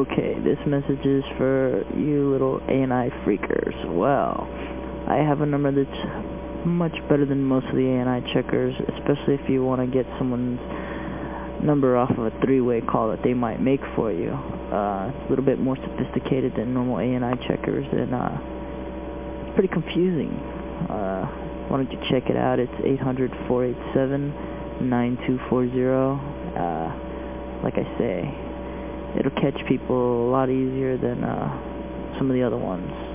Okay, this message is for you little ANI freakers. Well, I have a number that's much better than most of the ANI checkers, especially if you want to get someone's number off of a three-way call that they might make for you. Uh, it's a little bit more sophisticated than normal ANI checkers, and uh, it's pretty confusing. Uh, why don't you check it out? It's 800-487-9240. Uh, like I say, it'll catch people a lot easier than uh, some of the other ones.